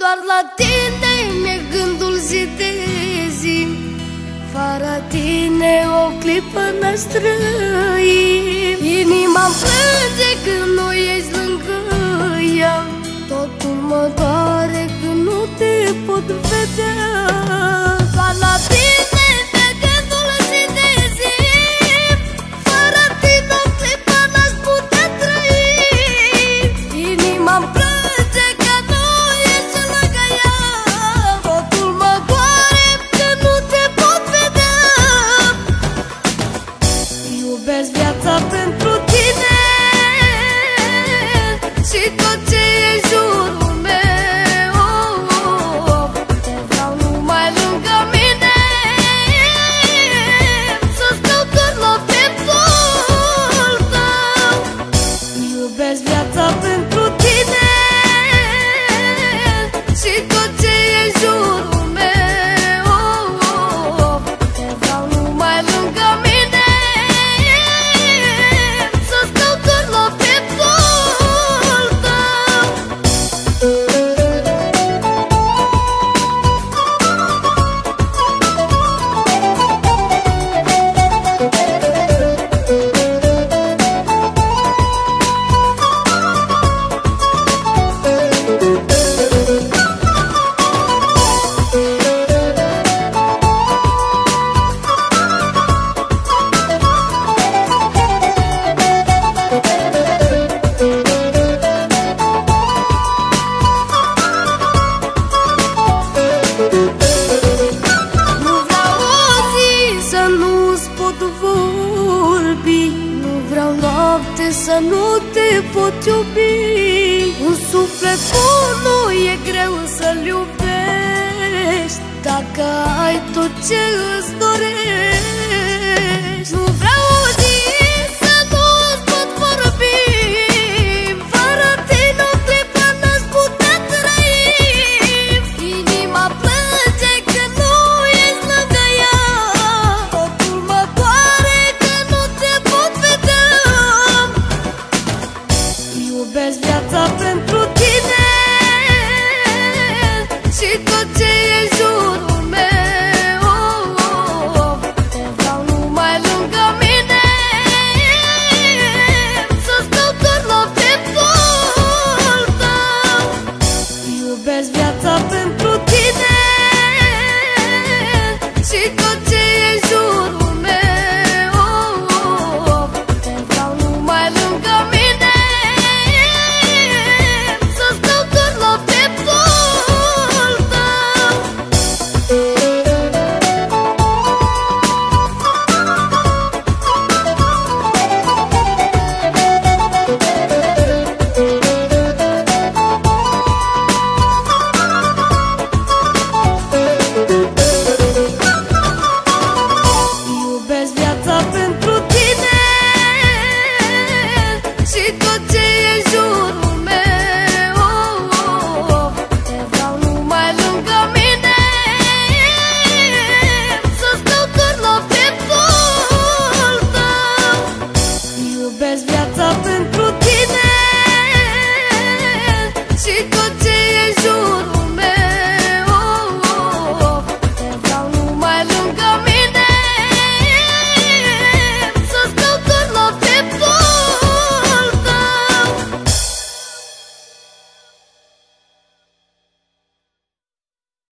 Doar la tine mi-e gândul zi de zi. Fără tine o clipă n-aș trăi Inima-mi plânge când nu ești lângă ea. Totul mă doare când nu te pot vedea iubesc viața ta să nu te pot iubi. Un suflet bun nu e greu să-l iubești. Dacă ai tot ce îți dorești Nu vreau viața pentru tine. Și tot ce e jurul